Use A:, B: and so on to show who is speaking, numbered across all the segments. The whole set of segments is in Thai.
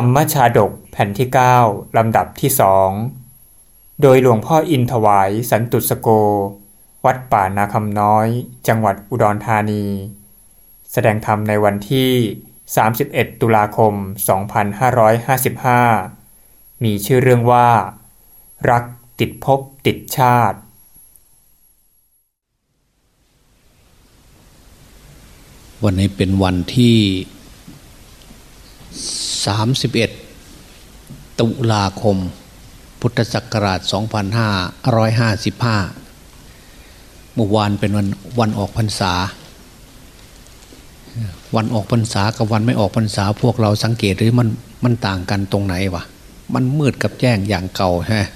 A: รรมชาดกแผ่นที่ 9 ลำดับที่สองโดยหลวงพ่ออินถวายสันตุสโก วัดป่านาคำน้อย จังหวัดอุดรธานี แสดงธรรมในวันที่ 31 ตุลาคม 2555 มีชื่อเรื่องว่า รักติดภพติดชาติ
B: วันนี้เป็นวันที่ 31 ตุลาคม พุทธศักราช 2555 เมื่อวานเป็นวันวันออกพรรษา วันออกพรรษากับวันไม่ออกพรรษาพวกเราสังเกตหรือมันมันต่างกันตรงไหนวะ มันมืดกับแจ้งอย่างเก่าฮะ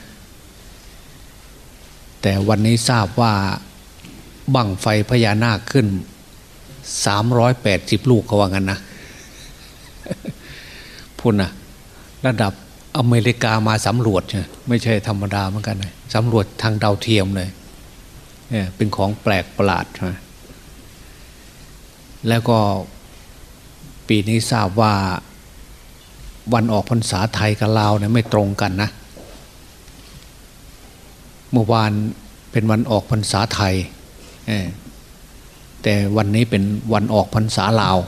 B: แต่วันนี้ทราบว่าบั้งไฟพญานาคขึ้นสามร้อยแปดสิบลูกเขาว่างั้นนะ พูดนะระดับอเมริกามาสำรวจใช่ไม่ใช่ธรรมดาเหมือนกันเลยสำรวจทางดาวเทียมเลยเนี่ยเป็นของแปลกประหลาดใช่ไหมแล้วก็ปีนี้ทราบว่าวันออกพรรษาไทยกับลาวเนี่ยไม่ตรงกันนะ เมื่อวานเป็นวันออกพรรษาไทย แต่วันนี้เป็นวันออกพรรษาลาว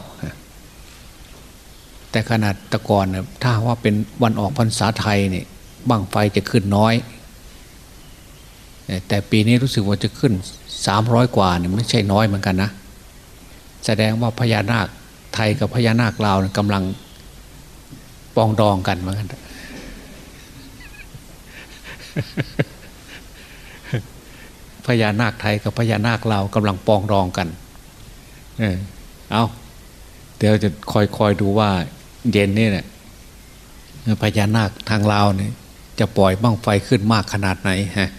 B: แต่ขนาดตะกอนถ้าว่าเป็นวันออกพรรษาไทยเนี่ยบังไฟจะขึ้นน้อย แต่ปีนี้รู้สึกว่าจะขึ้นสามร้อยกว่าเนี่ยไม่ใช่น้อยเหมือนกันนะ แสดงว่าพญานาคไทยกับพญานาคลาวกำลังปองดองกันเหมือนกัน พญานาคไทยกับพญานาคลาวกำลังปองรองกัน เออเอาเดี๋ยวจะคอยคอยดูว่า เย็นนี่เนี่ยพญานาคทางลาวเนี่ย จะปล่อยบ้างไฟขึ้นมากขนาดไหนฮะ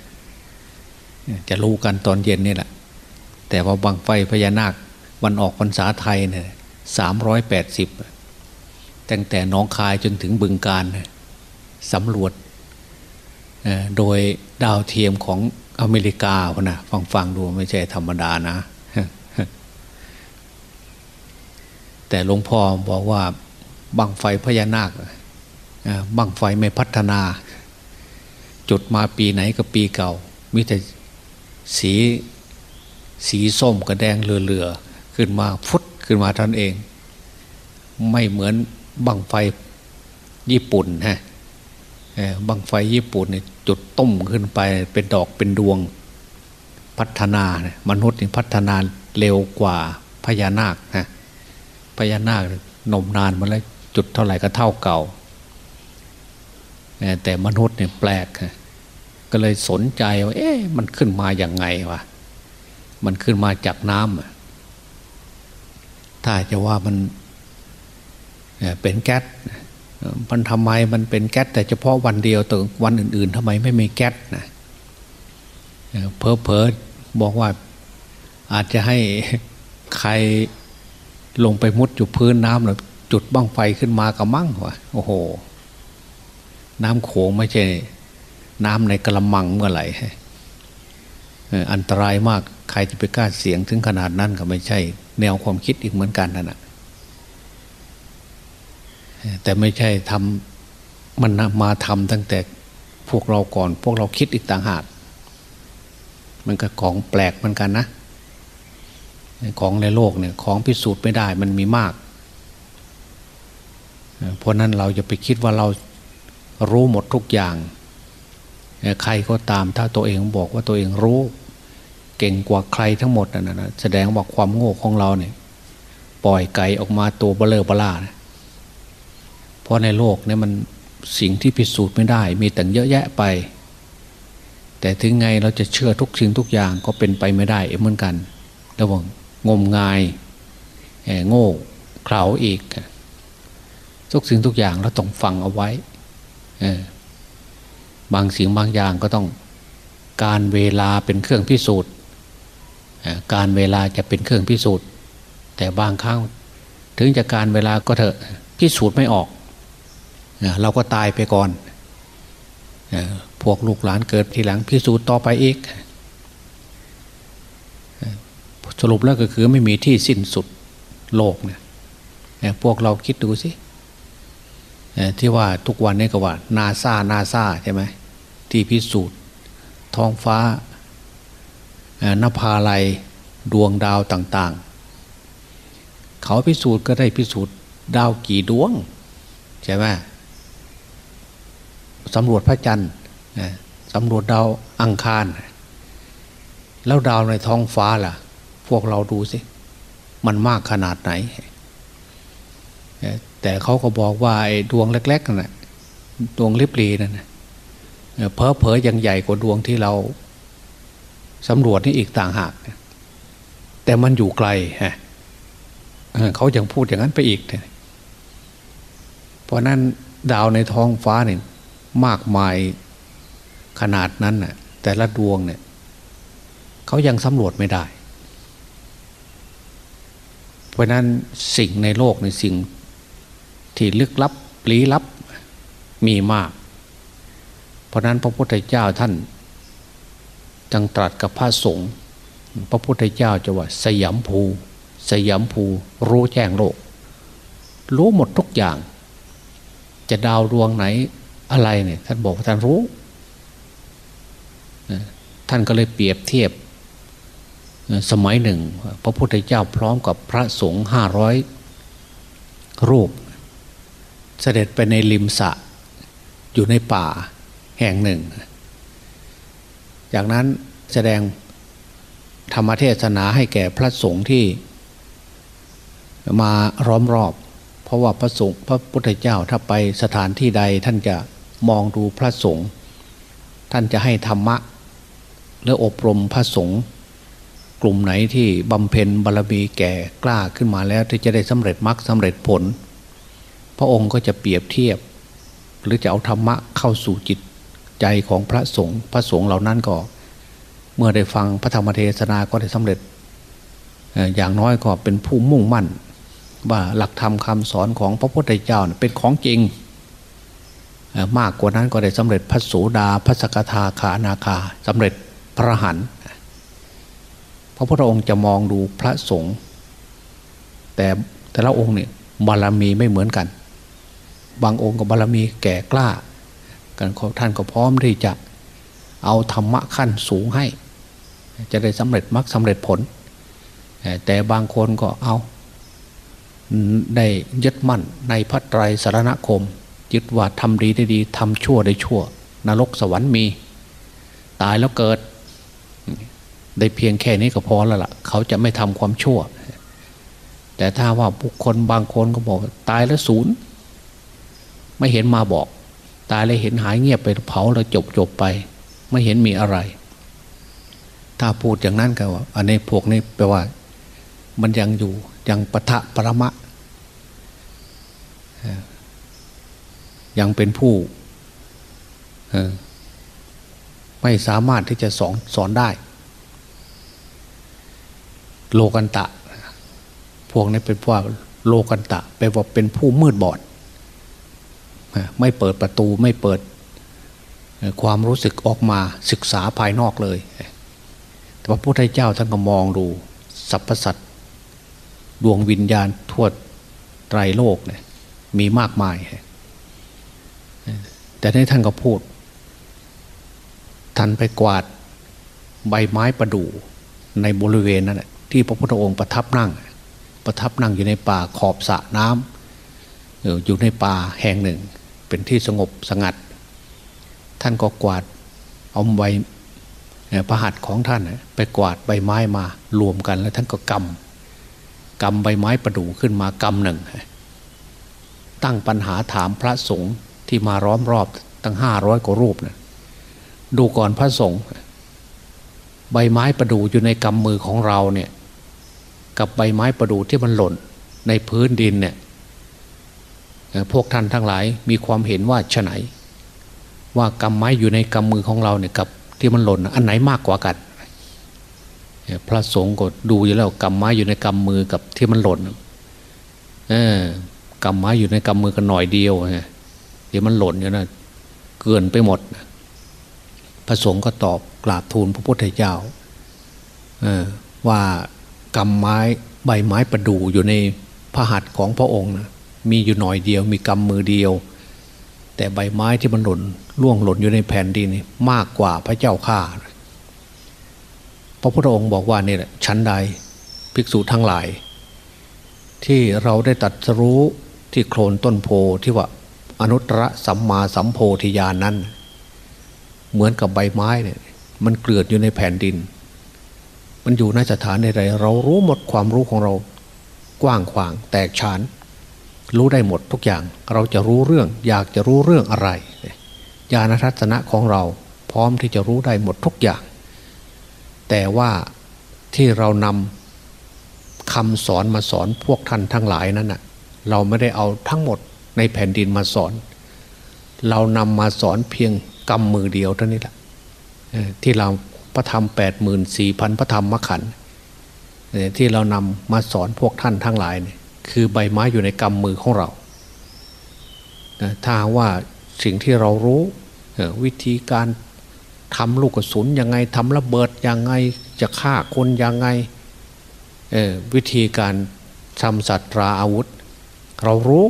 B: จะรู้กันตอนเย็นนี่แหละ แต่ว่าบางไฟพญานาควันออกพรรษาไทยเนี่ยสามร้อยแปดสิบตั้งแต่น้องคายจนถึงบึงการสำรวจโดยดาวเทียมของอเมริกาพนะฟังฟังดูไม่ใช่ธรรมดานะ แต่หลวงพ่อบอกว่า บังไฟพญานาคบังไฟไม่พัฒนา จุดมาปีไหนก็ปีเก่ามิแต่สีสีส้มกับแดงเรือๆขึ้นมาฟุดขึ้นมาท่านเอง ไม่เหมือนบังไฟญี่ปุ่นฮะบังไฟญี่ปุ่นเนี่ยจุดต้มขึ้นไปเป็นดอกเป็นดวงพัฒนาเนี่ยมนุษย์นี่พัฒนาเร็วกว่าพญานาคนะพญานาคนมนานมาแล้ว จุดเท่าไหร่ก็เท่าเก่า แต่มนุษย์เนี่ยแปลก ก็เลยสนใจว่าเอ๊ะมันขึ้นมาอย่างไงวะมันขึ้นมาจากน้ำถ้าจะว่ามันเป็นแก๊สมันทำไมมันเป็นแก๊สแต่เฉพาะวันเดียวแต่วันอื่น ๆทำไมไม่มีแก๊สนะเพอเพอบอกว่าอาจจะให้ใครลงไปมุดอยู่พื้นน้ำหรือ จุดบ้างไฟขึ้นมากับมั่งวะโอ้โห น้ำโขงไม่ใช่ น้ำในกระมังเมื่อไหร่อันตรายมากใครจะไปกล้าเสียงถึงขนาดนั้นก็ไม่ใช่ แนวความคิดอีกเหมือนกันนั่นแหะแต่ไม่ใช่ทำมันมาทำตั้งแต่พวกเราก่อน พวกเราคิดอีกต่างหากมันก็ของแปลกเหมือนกันนะ ของในโลกเนี่ย ของพิสูจน์ไม่ได้มันมีมาก เพราะนั้นเราจะไปคิดว่าเรารู้หมดทุกอย่าง ใครก็ตามถ้าตัวเองบอกว่าตัวเองรู้ เก่งกว่าใครทั้งหมดนะนะแสดงว่าความโง่ของเราเนี่ยปล่อยไก่ออกมาตัวเบลอร์บลานะเพราะในโลกเนี่ยมันสิ่งที่พิสูจน์ไม่ได้ มีแต่เยอะแยะไป แต่ถึงไงเราจะเชื่อทุกสิ่งทุกอย่างก็เป็นไปไม่ได้เหมือนกัน ระหว่างงมงายโง่เขลาอีก ทุกสิ่งทุกอย่างเราต้องฟังเอาไว้บางสิ่งบางอย่างก็ต้องการเวลาเป็นเครื่องพิสูจน์การเวลาจะเป็นเครื่องพิสูจน์ แต่บางครั้งถึงจะการเวลาก็เถอะพิสูจน์ไม่ออก เราก็ตายไปก่อน พวกลูกหลานเกิดทีหลังพิสูจน์ต่อไปอีก สรุปแล้วก็คือไม่มีที่สิ้นสุดโลกเนี่ยพวกเราคิดดูสิ ที่ว่าทุกวันนี้ก็ว่านาซานาซาใช่ไหมที่พิสูจน์ ท้องฟ้านภาลัยดวงดาวต่าง ๆ เขาพิสูจน์ก็ได้พิสูจน์ดาวกี่ดวง ใช่ไหมสำรวจพระจันทร์สำรวจดาวอังคาร แล้วดาวในท้องฟ้าล่ะ พวกเราดูสิ มันมากขนาดไหน แต่เขาก็บอกว่าไอ้ดวงเล็กๆนั่นแหะดวงลิบลีนั่นนะเพอเพอยังใหญ่กว่าดวงที่เราสำรวจนี่อีกต่างหาก แต่มันอยู่ไกลฮะเขายังพูดอย่างนั้นไปอีก เพราะนั้นดาวในท้องฟ้าเนี่ยมากมายขนาดนั้นน่ะ แต่ละดวงเนี่ยเขายังสำรวจไม่ได้ เพราะนั้นสิ่งในโลกในสิ่ง ที่ลึกลับลี้ลับมีมาก เพราะนั้นพระพุทธเจ้าท่านจังตรัสกับพระสงฆ์พระพุทธเจ้าจะว่าสยามภู สยามภูรู้แจ้งโลก รู้หมดทุกอย่าง จะดาวดวงไหนอะไรเนี่ยท่านบอกท่านรู้ ท่านก็เลยเปรียบเทียบ สมัยหนึ่ง พระพุทธเจ้าพร้อมกับพระสงฆ์ห้าร้อยรูป เสด็จไปในริมสะอยู่ในป่าแห่งหนึ่ง จากนั้นแสดงธรรมเทศนาให้แก่พระสงฆ์ที่มาร้อมรอบ เพราะว่าพระสงฆ์พระพุทธเจ้าถ้าไปสถานที่ใดท่านจะมองดูพระสงฆ์ท่านจะให้ธรรมะและอบรมพระสงฆ์กลุ่มไหนที่บำเพ็ญบารมีแก่กล้าขึ้นมาแล้วที่จะได้สำเร็จมรรคสาเร็จผล ระองค์ก็จะเปรียบเทียบ หรือจะเอาธรรมะเข้าสู่จิตใจของพระสงฆ์พระสงฆ์เหล่านั้นก็ เมื่อได้ฟังพระธรรมเทศนาก็ได้สำเร็จ อย่างน้อยก็เป็นผู้มุ่งมั่น ว่าหลักธรรมคาสอนของพระพุทธเจ้าเป็นของจริง มากกว่านั้นก็ได้สำเร็จพระโสดาพระสกทาขานาคาสำเร็จพระหันพระพุทธองค์จะมองดูพระสงฆ์แต่แต่ละองค์เนี่ยบารมีไม่เหมือนกัน บางองค์ก็บารมีแก่กล้า กันท่านก็พร้อมที่จะเอาธรรมะขั้นสูงให้ จะได้สำเร็จมรรคสาเร็จผล แต่บางคนก็เอาได้ยึดมั่นในพระไตรสารณคม ยึดว่าทำดีได้ดีทำชั่วได้ชั่ว นรกสวรรค์มี ตายแล้วเกิด ได้เพียงแค่นี้ก็พอแล้วล่ะ เขาจะไม่ทำความชั่ว แต่ถ้าว่าบุคคลบางคนก็บอกตายแล้วศูนย์ ไม่เห็นมาบอก ตายแล้วเห็นหายเงียบไปเผาแล้วจบจบไป ไม่เห็นมีอะไร ถ้าพูดอย่างนั้นก็ว่า อันนี้พวกนี้แปลว่า มันยังอยู่ยังปะทะประมะ ยังเป็นผู้ไม่สามารถที่จะสอนสอนได้ โลกันตะ พวกนี้เป็นว่าโลกันตะแปลว่าเป็นผู้มืดบอด ไม่เปิดประตูไม่เปิดความรู้สึกออกมาศึกษาภายนอกเลย แต่พระพุทธเจ้าท่านก็มองดูสรรพสัตว์ดวงวิญญาณทั่วไตรโลกเนี่ยมีมากมาย แต่ในท่านก็พูด ท่านไปกวาดใบไม้ประดู่ในบริเวณนั้นที่พระพุทธองค์ประทับนั่ง ประทับนั่งอยู่ในป่าขอบสระน้ำอยู่ในป่าแห่งหนึ่ง เป็นที่สงบสงัด ท่านก็กวาดเอาใบประหัตของท่านไปกวาดใบไม้มารวมกัน แล้วท่านก็กำกำใบไม้ประดู่ขึ้นมากำหนึ่ง ตั้งปัญหาถามพระสงฆ์ที่มาร้อมรอบตั้งห้าร้อยกว่ารูปนะดูก่อนพระสงฆ์ใบไม้ประดู่อยู่ในกำมือของเราเนี่ย กับใบไม้ประดู่ที่มันหล่นในพื้นดินเนี่ย พวกท่านทั้งหลายมีความเห็นว่าฉไหน ว่ากำไม้อยู่ในกำมือของเราเนี่ยกับที่มันหล่นอันไหนมากกว่ากันพระสงฆ์ก็ดูอยู่แล้วกำไม้อยู่ในกำมือกับที่มันหล่นเออกำไม้อยู่ในกำมือกันหน่อยเดียวไงดี๋ยวมันหล่นอยู่นะเกินไปหมดพระสงฆ์ก็ตอบกราบทูลพระพุทธเจ้าว่ากำไม้ใบไม้ประดู่อยู่ในพระหัตถ์ของพระองค์นะ มีอยู่หน่อยเดียว มีกำมือเดียว แต่ใบไม้ที่มันหล่นล่วงหล่นอยู่ในแผ่นดินมากกว่าพระเจ้าข้าพระพุทธองค์บอกว่านี่แหละชั้นใดภิกษุทั้งหลาย ที่เราได้ตัดรู้ที่โคลนต้นโพที่ว่าอนุตตรสัมมาสัมโพธิญาณนนั้น เหมือนกับใบไม้เนี่ยมันเกลือนอยู่ในแผ่นดิน มันอยู่ในสถานใดๆเรารู้หมดความรู้ของเรากว้างขวางแตกฉาน รู้ได้หมดทุกอย่างเราจะรู้เรื่อง อยากจะรู้เรื่องอะไรญาณทัศนะของเราพร้อมที่จะรู้ได้หมดทุกอย่าง แต่ว่าที่เรานำคำสอนมาสอนพวกท่านทั้งหลายนั้นน่ะเราไม่ได้เอาทั้งหมดในแผ่นดินมาสอน เรานำมาสอนเพียงกำมือเดียวเท่านี้แหละที่เราพระธรรมแปดหมื่นสี่พันพระธรรมมขันที่เรานำมาสอนพวกท่านทั้งหลายเนี่ย คือใบไม้อยู่ในกำมือของเราถ้าว่าสิ่งที่เรารู้วิธีการทำลูกกระสุนยังไงทำระเบิดยังไงจะฆ่าคนยังไงวิธีการทำสัตราอาวุธ เรารู้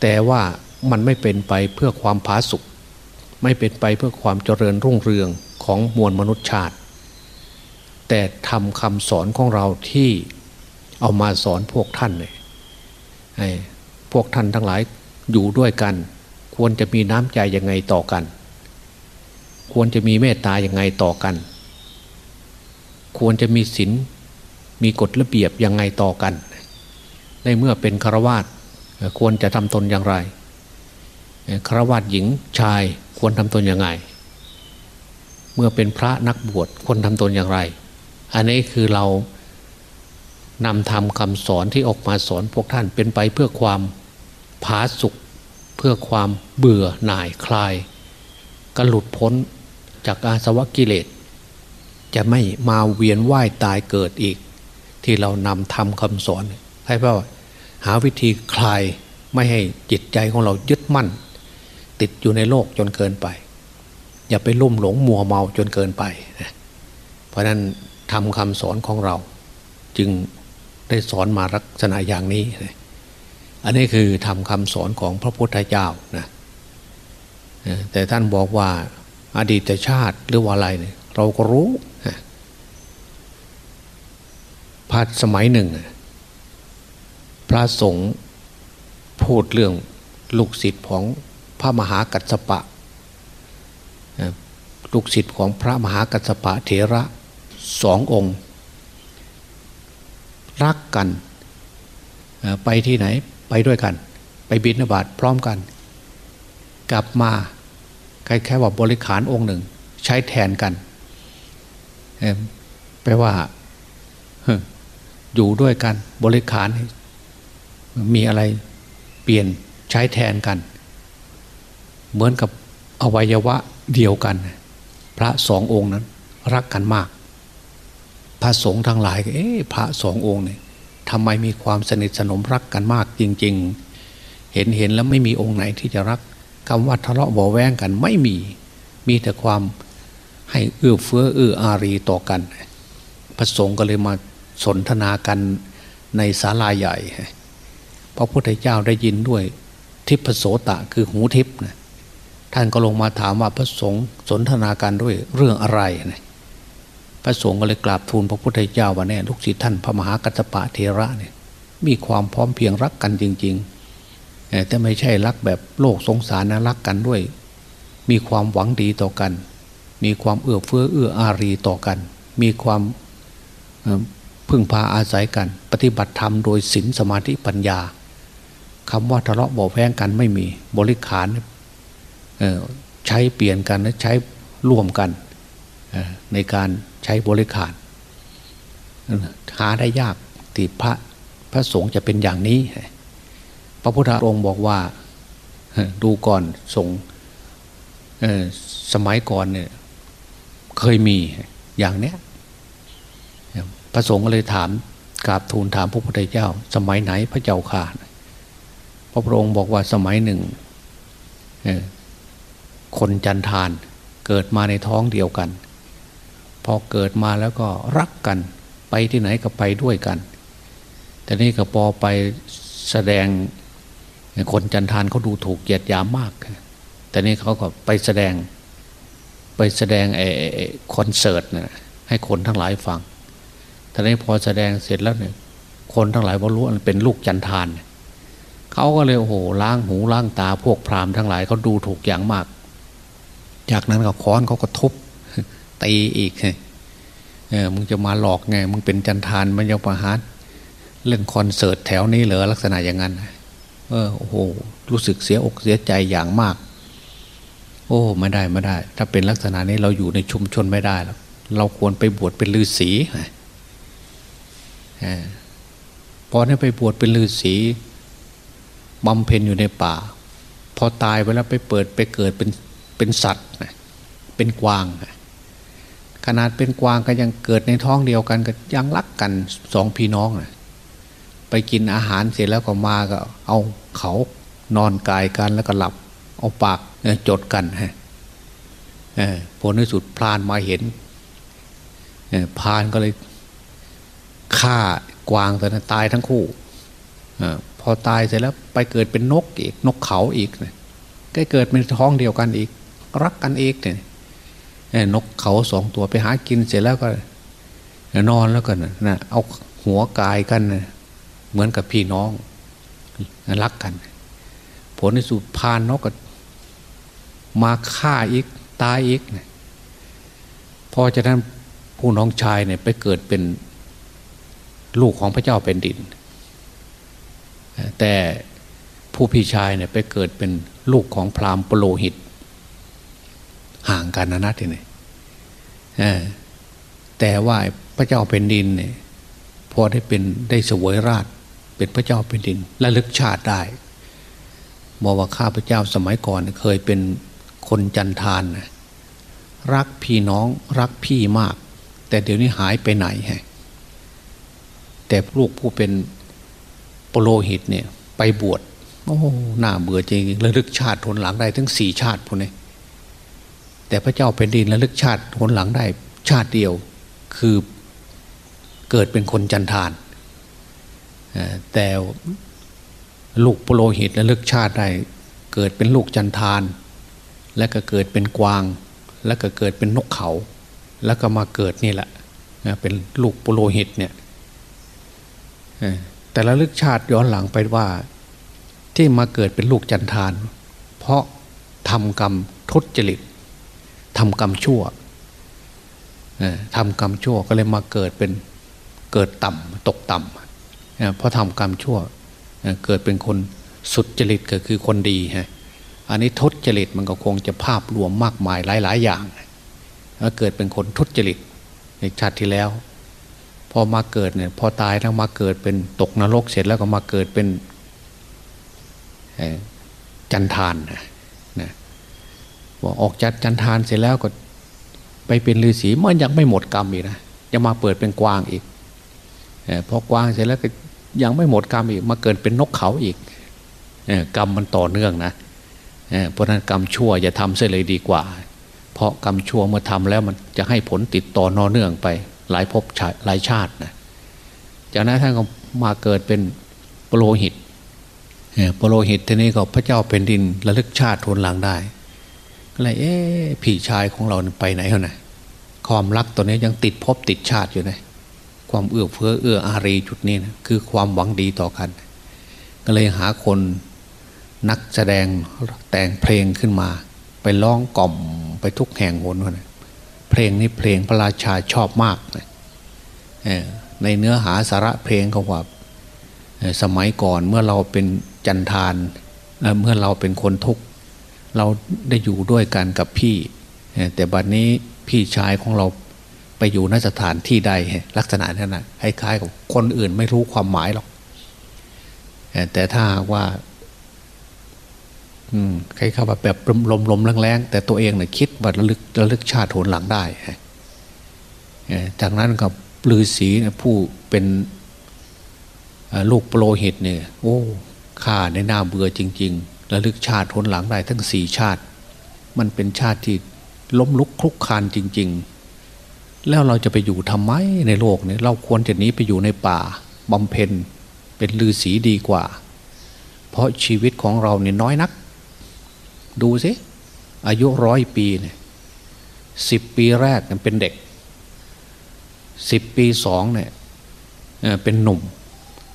B: แต่ว่ามันไม่เป็นไปเพื่อความผาสุกไม่เป็นไปเพื่อความเจริญรุ่งเรืองของมวลมนุษยชาติ แต่ทำคำสอนของเราที่ เอามาสอนพวกท่านเนี่ยพวกท่านทั้งหลายอยู่ด้วยกัน ควรจะมีน้ำใจยังไงต่อกัน ควรจะมีเมตตาอย่างไงต่อกัน ควรจะมีศีลมีกฎระเบียบยังไงต่อกัน ในเมื่อเป็นฆราวาสควรจะทำตนอย่างไรฆราวาสหญิงชายควรทำตนอย่างไรเมื่อเป็นพระนักบวชควรทำตนอย่างไร อันนี้คือเรา นำทำคำสอนที่ออกมาสอนพวกท่านเป็นไปเพื่อความผาสุกเพื่อความเบื่อหน่ายคลาย ก็หลุดพ้นจากอาสวะกิเลส จะไม่มาเวียนว่ายตายเกิดอีก ที่เรานำทำคำสอน ให้พ่อหาวิธีคลายไม่ให้จิตใจของเรายึดมั่น ติดอยู่ในโลกจนเกินไป อย่าไปลุ่มหลงมัวเมาจนเกินไป เพราะนั้นทำคำสอนของเราจึง ได้สอนมาลักษณะอย่างนี้ อันนี้คือทำคำสอนของพระพุทธเจ้านะแต่ท่านบอกว่าอดีตชาติหรือว่าอะไรเนี่ยเราก็รู้พัดสมัยหนึ่ง พระสงฆ์พูดเรื่องลูกศิษย์ของพระมหากัสปะ ลูกศิษย์ของพระมหากัสปะเถระสององค์ รักกัน ไปที่ไหนไปด้วยกัน ไปบินบาตพร้อมกัน กลับมาคล้ายๆว่าบริขารองค์หนึ่ง ใช้แทนกันแปลว่าอยู่ด้วยกัน บริขารมีอะไรเปลี่ยนใช้แทนกัน เหมือนกับอวัยวะเดียวกัน พระสององค์นั้น รักกันมาก พระสงฆ์ทั้งหลายเอ๊ะพระสององค์เนี่ยทำไมมีความสนิทสนมรักกันมากจริง ๆ เห็นเห็นแล้วไม่มีองค์ไหนที่จะรักคำว่าทะเลาะบ่แวงกันไม่มีมีแต่ความให้เอื้อเฟื้อเอื้ออารีต่อกัน พระสงฆ์ก็เลยมาสนทนากันในศาลาใหญ่พระพุทธเจ้าได้ยินด้วยทิพโสตะคือหูทิพนะท่านก็ลงมาถามว่าพระสงฆ์สนทนากันด้วยเรื่องอะไรนะ พระสงฆ์ก็เลยกราบทูลพระพุทธเจ้าว่าแน่ลูกศิษย์ท่านพระมหากัสปะเทระเนี่ยมีความพร้อมเพียงรักกันจริง ๆ แต่ไม่ใช่รักแบบโลกสงสารนะรักกันด้วย มีความหวังดีต่อกัน มีความเอื้อเฟื้อเอื้ออารีต่อกัน มีความพึ่งพาอาศัยกัน ปฏิบัติธรรมโดยศีลสมาธิปัญญาคำว่าทะเลาะเบาแพงกันไม่มีบริขารใช้เปลี่ยนกันและใช้ร่วมกัน ในการใช้บริการ หาได้ยากติพระพระสงฆ์จะเป็นอย่างนี้ พระพุทธองค์บอกว่าดูก่อนสงสมัยก่อนเนี่ยเคยมีอย่างเนี้ยพระสงฆ์ก็เลยถามกราบทูลถามพระพุทธเจ้า สมัยไหนพระเจ้าข่าพระพุทธองค์บอกว่าสมัยหนึ่งคนจันทานเกิดมาในท้องเดียวกัน พอเกิดมาแล้วก็รักกันไปที่ไหนก็ไปด้วยกัน แต่นี่ก็พอไปแสดงคนจันทานเขาดูถูกเกียดยามมาก แต่นี่เขาก็ไปแสดงไปแสดงไอ้คอนเสิร์ตนะให้คนทั้งหลายฟังแต่นี้พอแสดงเสร็จแล้วเนี่ยคนทั้งหลายบรรู้มันเป็นลูกจันทาน เขาก็เลยโอ้โหล้างหูล้างตาพวกพราหมณ์ทั้งหลายเขาดูถูกอย่างมาก จากนั้นก็ค้อนเขาก็ทุบ ตีอีกเออมึงจะมาหลอกไงมึงเป็นจันทานมันยังประหารเล่นคอนเสิร์ตแถวนี้เหรอลักษณะอย่างนั้นเออโอ้โหรู้สึกเสียอกเสียใจอย่างมาก โอ้ไม่ได้ไม่ได้ ถ้าเป็นลักษณะนี้เราอยู่ในชุมชนไม่ได้แล้วเราควรไปบวชเป็นฤาษีพอได้ไปบวชเป็นฤาษีบำเพ็ญอยู่ในป่า พอตายไปแล้วไปเปิดไปเกิดเป็นเป็นสัตว์เป็นกวาง ขนาดเป็นกวางก็ยังเกิดในท้องเดียวกันก็ยังรักกันสองพี่น้องนะไปกินอาหารเสร็จแล้วก็มาก็ เอาเขานอนกายกันแล้วก็หลับ เอาปากจดกันฮะผลในสุดพรานมาเห็นพรานก็เลยฆ่ากวางแต่นั้นตายทั้งคู่พอตายเสร็จแล้วไปเกิดเป็นนกอีก นกเขาอีกเนี่ยก็เกิดเป็นท้องเดียวกันอีก รักกันอีกเนี่ย นกเขาสองตัวไปหากินเสร็จแล้วก็ นอนแล้วกันนะเอาหัวกายกันนะเหมือนกับพี่น้องรักกัน ผลในสุดพานนกก็มาฆ่าอีกตายอีกพอจะนั้นผู้น้องชายเนี่ยไปเกิดเป็นลูกของพระเจ้าเป็นดิน แต่ผู้พี่ชายเนี่ยไปเกิดเป็นลูกของพราหมณ์ปโลหิต ห่างกันนะนะทีนี้แต่ว่าพระเจ้าเป็นดินเนี่ยพอได้เป็นได้สวยราช เป็นพระเจ้าเป็นดินและลึกชาติได้บอกว่าข้าพระเจ้าสมัยก่อนเคยเป็นคนจันทานนะรักพี่น้องรักพี่มาก แต่เดี๋ยวนี้หายไปไหนฮะแต่ลูกผู้เป็นโปโลหิตเนี่ย ไปบวชโอ้หน้าเบื่อจริงระลึกชาติทนหลังได้ทั้งสี่ชาติพวกนี้ แต่พระเจ้าเป็นดินระลึกชาติทนหลังได้ชาติเดียวคือเกิดเป็นคนจันทานแต่ลูกโปโลหิตระลึกชาติได้เกิดเป็นลูกจันทาน และก็เกิดเป็นกวาง แล้วก็เกิดเป็นนกเขา แล้วก็มาเกิดนี่แหละเป็นลูกโปโลหิตเนี่ยแต่ละลึกชาติย้อนหลังไปว่า ที่มาเกิดเป็นลูกจันทาน เพราะทำกรรมทุจริต ทำกรรมชั่วทำกรรมชั่วก็เลยมาเกิดเป็นเกิดต่ำตกต่ำเพราะทำกรรมชั่วเกิดเป็นคนสุดจริตก็คือคนดีฮะอันนี้ทุจริตมันก็คงจะภาพรวมมากมายหลาย ๆ อย่างแล้วเกิดเป็นคนทุจริตในชาติที่แล้ว พอมาเกิดเนี่ยพอตายแล้วมาเกิดเป็นตกนรกเสร็จแล้วก็มาเกิดเป็นจันทานนะ ออกจากจันทานเสร็จแล้วก็ ไปเป็นฤาษีมันยังไม่หมดกรรมอีกนะจะมาเปิดเป็นกวางอีกพอกวางเสร็จแล้วก็ยังไม่หมดกรรมอีกมาเกิดเป็นนกเขาอีกกรรมมันต่อเนื่องนะเพราะนั้นกรรมชั่วอย่าทำเสียเลยดีกว่า เพราะกรรมชั่วเมื่อทำแล้วมันจะให้ผลติดต่อนอเนื่องไป หลายภพหลายชาตินะจากนั้นท่านก็มาเกิดเป็นปโลหิตปโลหิตทีนี้ก็พระเจ้าเป็นดินระลึกชาติทนหลังได้ ก็เลยเอ๊ะผีชายของเราไปไหนเขานะความรักตัวนี้ยังติดภพติดชาติอยู่นะความเอื้อเฟื้อเอื้ออารีจุดนี้นะคือความหวังดีต่อกัน ก็เลยหาคนนักแสดงแต่งเพลงขึ้นมา ไปร้องกล่อมไปทุกแห่งหนนะเพลงนี้เพลงพระราชาชอบมากนะในเนื้อหาสาระเพลงเขาว่าสมัยก่อนเมื่อเราเป็นจันทานเมื่อเราเป็นคนทุกข์ เราได้อยู่ด้วยกันกับพี่ แต่บัดนนี้พี่ชายของเราไปอยู่นสถานที่ใดลักษณะนั้นนะคล้ายๆกับคนอื่นไม่รู้ความหมายหรอกแต่ถ้าว่าใครเข้ามาแบบลมๆแรงๆแต่ตัวเองเนี่ยคิดว่าระลึกระลึกชาติโหนหลังได้จากนั้นกับลือศีผู้เป็นลูกโปรหิตเนี่ย โอ้ข้าในหน้าเบื่อจริง ๆ ระลึกชาติโหนหลังได้ทั้งสี่ชาติ มันเป็นชาติที่ล้มลุกคลุกคานจริง ๆ แล้วเราจะไปอยู่ทำไมในโลกเนี่ยเราควรจะหนีไปอยู่ในป่าบำเพ็ญเป็นลือศีดีกว่า เพราะชีวิตของเราเนี่ยน้อยนัก ดูสิอายุร้อยปีเนี่ยสิบปีแรกเป็นเด็กสิบปีสองเนี่ยเป็นหนุ่ม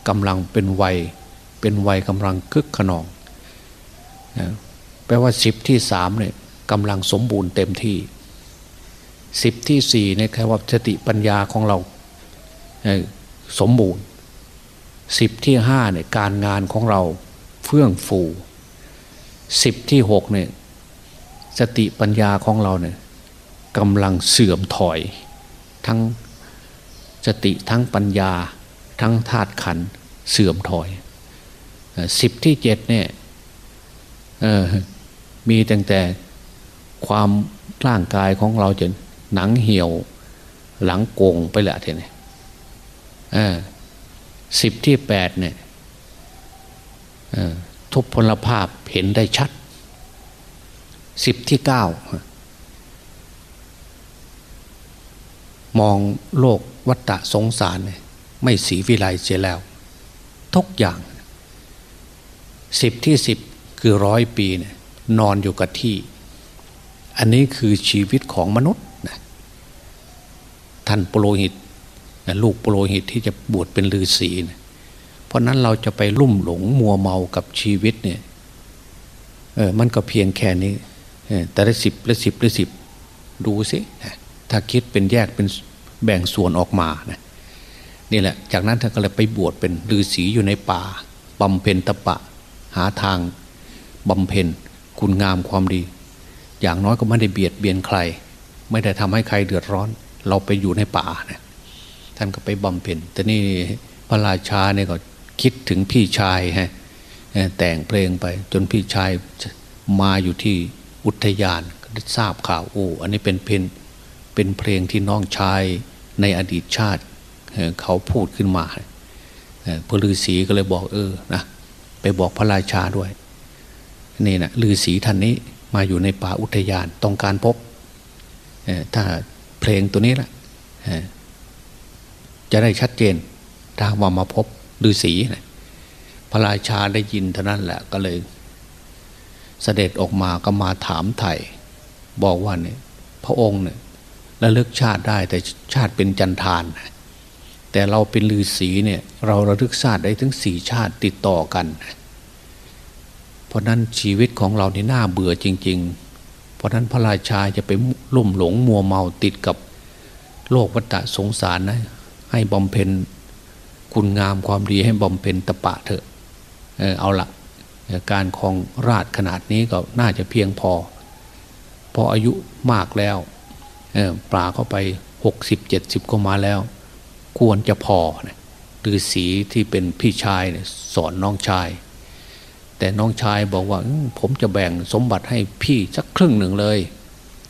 B: กำลังเป็นวัย เป็นวัยกำลังคึกขนอง แปลว่าสิบที่สามเนี่ยกำลังสมบูรณ์เต็มที่สิบที่สี่เนี่ยแคือว่าสติปัญญาของเราสมบูรณ์สิบที่ห้าเนี่ยการงานของเราเฟื่องฟูสิบที่หกเนี่ยสติปัญญาของเราเนี่ยกำลังเสื่อมถอย ทั้งสติทั้งปัญญา ทั้งธาตุขันเสื่อมถอยสิบที่เจ็ดเนี่ย มีตั้งแต่ความร่างกายของเราจะหนังเหี่ยว หลังโกงไปแหละทีนี้สิบที่แปดเนี่ยทุพพลภาพเห็นได้ชัด สิบที่เก้ามองโลกวัฏฏะสงสารเนี่ยไม่สีวิไลเสียแล้ว ทุกอย่าง สิบที่สิบ คือร้อยปีเนี่ยนอนอยู่กับที่ อันนี้คือชีวิตของมนุษย์นะท่านปโลหิตนะลูกปโลหิตที่จะบวชเป็นฤาษีนะเพราะนั้นเราจะไปลุ่มหลงมัวเมากับชีวิตเนี่ยเออมันก็เพียงแค่นี้แต่ละสิบละสิบละสิบดูสิถ้าคิดเป็นแยกเป็นแบ่งส่วนออกมานะนี่แหละ จากนั้นท่านก็เลยไปบวชเป็นฤาษีอยู่ในป่าบำเพ็ญตะปะ หาทาง บำเพ็ญคุณงามความดี อย่างน้อยก็ไม่ได้เบียดเบียนใคร ไม่ได้ทำให้ใครเดือดร้อน เราไปอยู่ในป่าเนี่ยท่านก็ไปบำเพ็ญแต่นี่พระราชาเนี่ยก็คิดถึงพี่ชายฮะแต่งเพลงไป จนพี่ชายมาอยู่ที่อุทยานได้ทราบข่าวโอ้อันนี้เป็นเพลงเป็นเพลงที่น้องชายในอดีตชาติเขาพูดขึ้นมาพระฤาษีก็เลยบอกเออนะไปบอกพระราชาด้วย นี่นะฤาษีท่านนี้มาอยู่ในป่าอุทยานต้องการพบถ้าเพลงตัวนี้แหละจะได้ชัดเจนถ้าว่ามาพบฤาษีนะพระราชาได้ยินเท่านั้นแหละก็เลย เสด็จออกมาก็มาถามไถ่บอกว่าเนี่ยพระองค์เนี่ยระลึกชาติได้แต่ชาติเป็นจันทานแต่เราเป็นฤาษีเนี่ย เราระลึกชาติได้ถึงสี่ชาติติดต่อกัน เพราะนั้นชีวิตของเราเนี่น่าเบื่อจริง ๆ เพราะนั้นพระราชาจะไปลุ่มหลงมัวเมาติดกับโลกวัฏสงสารนะ ให้บำเพ็ญคุณงามความดีให้บำเพ็ญตะปะเถอะเออเอาละการคลองราชขนาดนี้ก็น่าจะเพียงพอ พออายุมากแล้วปลาเข้าไปหกสิบเจ็ดสิบก็มาแล้ว ควรจะพอนะฤาษีที่เป็นพี่ชายสอนน้องชาย แต่น้องชายบอกว่าผมจะแบ่งสมบัติให้พี่สักครึ่งหนึ่งเลย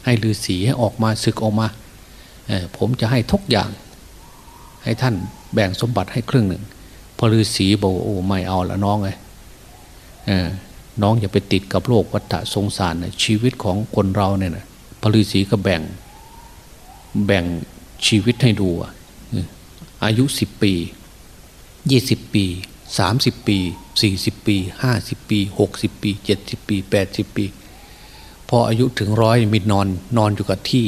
B: ให้ฤาษีให้ออกมาศึกออกมา ผมจะให้ทุกอย่าง ให้ท่านแบ่งสมบัติให้ครึ่งหนึ่งพอฤาษีบอกโอ้ไม่เอาละน้องเลยน้องอย่าไปติดกับโลกวัฏสงสารนะชีวิตของคนเราเนี่ยนะพระฤาษีก็แบ่งแบ่งชีวิตให้ดูอายุสิบปียี่สิบปี สามสิบปีสี่สิบปีห้าสิบปีหกสิบปีเจ็ดสิบปีแปดสิบปี พออายุถึงร้อยมีนอนนอนอยู่กับที่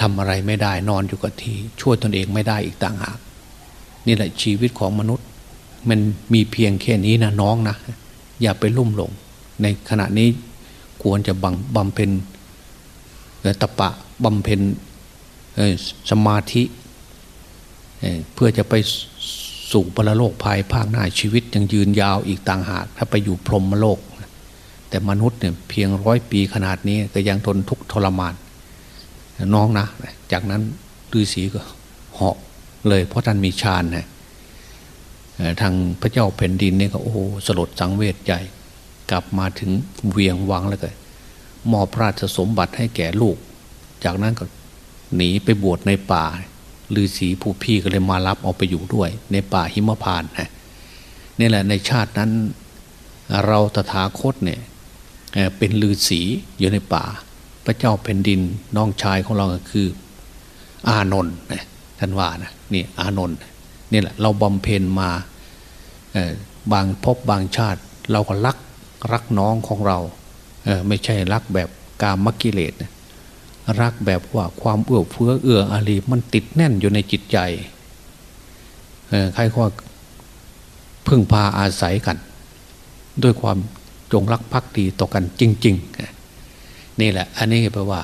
B: ทำอะไรไม่ได้นอนอยู่กับที่ ช่วยตนเองไม่ได้อีกต่างหากนี่แหละชีวิตของมนุษย์ มันมีเพียงแค่นี้นะน้องนะ อย่าไปลุ่มหลง ในขณะนี้ควรจะบังบำเพ็ญตะปะบำเพ็ญสมาธิเพื่อจะไป สู่ปรโลกภายภาคหน้าชีวิตยังยืนยาวอีกต่างหากถ้าไปอยู่พรหมโลก แต่มนุษย์เนี่ยเพียงร้อยปีขนาดนี้ก็ยังทนทุกข์ทรมาน น้องนะ จากนั้นฤาษีก็เหาะเลยเพราะท่านมีฌานนะทางพระเจ้าแผ่นดินเนี่ยก็โอ้สลดสังเวชใหญ่กลับมาถึงเวียงวังแล้วก็มอบราชสมบัติให้แก่ลูก จากนั้นก็หนีไปบวชในป่า ฤาษีผู้พี่ก็เลยมารับเอาไปอยู่ด้วย ในป่าหิมพานนะนี่แหละในชาตินั้น เราตถาคตเนี่ยเป็นฤาษีอยู่ในป่า พระเจ้าแผ่นดินน้องชายของเราก็คือ อานนท์ท่านว่านะนี่อานนท์นี่แหละเราบำเพ็ญมาบางพบบางชาติ เราก็รักรักน้องของเราไม่ใช่รักแบบกามกิเลสนะ รักแบบว่าความเอื้อเฟื้อเอื้ออารีมันติดแน่นอยู่ในจิตใจใครก็พึ่งพาอาศัยกัน ด้วยความจงรักภักดีต่อกันจริง ๆ นี่แหละ อันนี้แปลว่า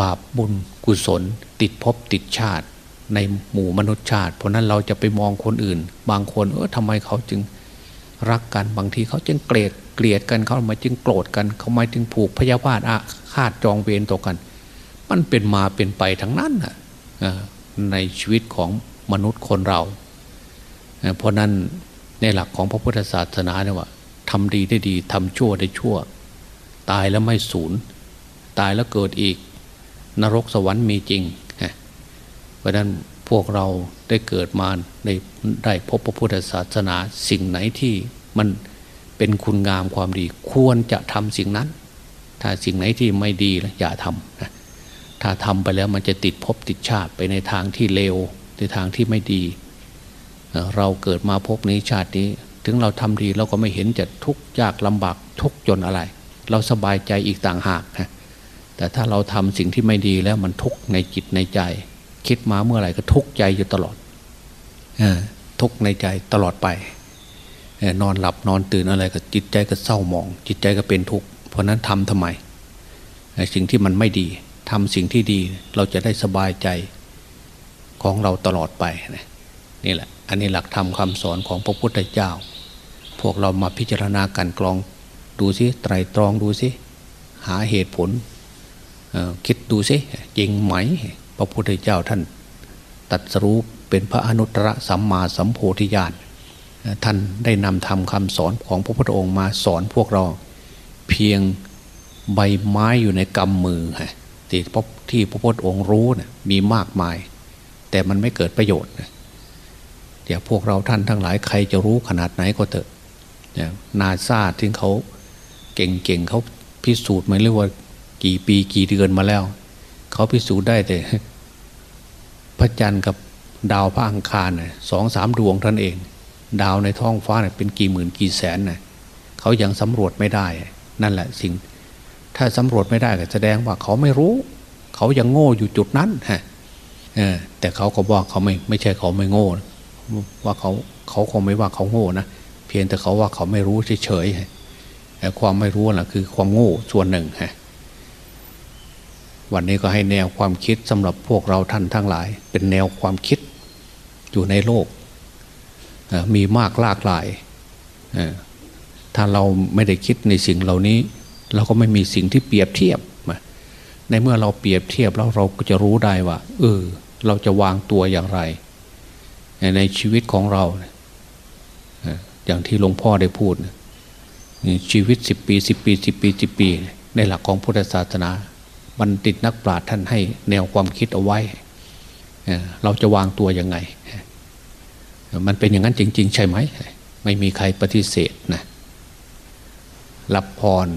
B: บาปบุญกุศล ติดภพติดชาติ ในหมู่มนุษยชาติ เพราะนั้นเราจะไปมองคนอื่น บางคนเออทำไมเขาจึงรักกันบางทีเขาจึงเกลียด เกลียดกันเขามาจึงโกรธกันเขามาจึงผูกพยาบาทอาฆาตจองเวรต่อกัน มันเป็นมาเป็นไปทั้งนั้นนะในชีวิตของมนุษย์คนเรา เพราะนั้นในหลักของพระพุทธศาสนาเนี่ยว่าทำดีได้ดีทำชั่วได้ชั่ว ตายแล้วไม่สูญตายแล้วเกิดอีก นรกสวรรค์มีจริง เพราะนั้นพวกเราได้เกิดมาได้ได้พบพระพุทธศาสนาสิ่งไหนที่มัน เป็นคุณงามความดี ควรจะทำสิ่งนั้น ถ้าสิ่งไหนที่ไม่ดีอย่าทำนะถ้าทำไปแล้วมันจะติดภพติดชาติไปในทางที่เลวในทางที่ไม่ดี เราเกิดมาพบนี้ชาตินี้ ถึงเราทำดีเราก็ไม่เห็นจะทุกข์ยากลำบากทุกจนอะไร เราสบายใจอีกต่างหากนะแต่ถ้าเราทำสิ่งที่ไม่ดีแล้วมันทุกข์ในจิตในใจ คิดมาเมื่อไหร่ก็ทุกข์ใจอยู่ตลอดทุกข์ในใจตลอดไป นอนหลับนอนตื่นอะไรก็จิตใจก็เศร้าหมอง จิตใจก็เป็นทุกข์เพราะนั้นทำทำไมสิ่งที่มันไม่ดีทำสิ่งที่ดีเราจะได้สบายใจของเราตลอดไปนี่แหละ อันนี้หลักธรรมคาสอนของพระพุทธเจ้า พวกเรามาพิจารณาการกรองดูซิไตรตรองดูซิหาเหตุผลคิดดูซิจริงไหม พระพุทธเจ้าท่าน ตัดสรู้เป็นพระอนุตตรสัมมาสัมโพธิญาณ ท่านได้นำทำคำสอนของพระพุทธองค์มาสอนพวกเราเพียงใบไม้อยู่ในกำมือที่พบที่พระพุทธองค์รู้นะมีมากมาย แต่มันไม่เกิดประโยชน์เดี๋ยวพวกเราท่านทั้งหลายใครจะรู้ขนาดไหนก็เถอะนาซาที่เขาเก่งๆเขาพิสูจน์มาเรียกว่ากี่ปีกี่เดือนมาแล้ว เขาพิสูจน์ได้แต่พระจันทร์กับดาวพระอังคารสองสามดวงท่านเอง ดาวในท้องฟ้าเนี่ยเป็นกี่หมื่นกี่แสนน่ะเขายังสำรวจไม่ได้ นั่นแหละสิ่ง ถ้าสำรวจไม่ได้ก็แสดงว่าเขาไม่รู้ เขายังโง่อยู่จุดนั้นฮะแต่เขาก็บอกเขาไม่ไม่ใช่เขาไม่โง่ ว่าเขาเขาคงไม่ว่าเขาโง่นะเพียงแต่เขาว่าเขาไม่รู้เฉยๆแต่ความไม่รู้น่ะคือความโง่ส่วนหนึ่งฮะวันนี้ก็ให้แนวความคิดสำหรับพวกเราท่านทั้งหลาย เป็นแนวความคิดอยู่ในโลก มีมากหลากหลายถ้าเราไม่ได้คิดในสิ่งเหล่านี้ เราก็ไม่มีสิ่งที่เปรียบเทียบในเมื่อเราเปรียบเทียบแล้วเราก็จะรู้ได้ว่า เออ เราจะวางตัวอย่างไร ในชีวิตของเรา อย่างที่หลวงพ่อได้พูด ชีวิตสิบปีสิบปีสิบปีสิบปี ในหลักของพุทธศาสนา บัณฑิตนักปราชญ์ท่านให้แนวความคิดเอาไว้ เราจะวางตัวยังไง มันเป็นอย่างนั้นจริง ๆ ใช่ไหม ไม่มีใครปฏิเสธนะรับพร